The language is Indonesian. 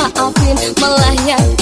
maafin malah yang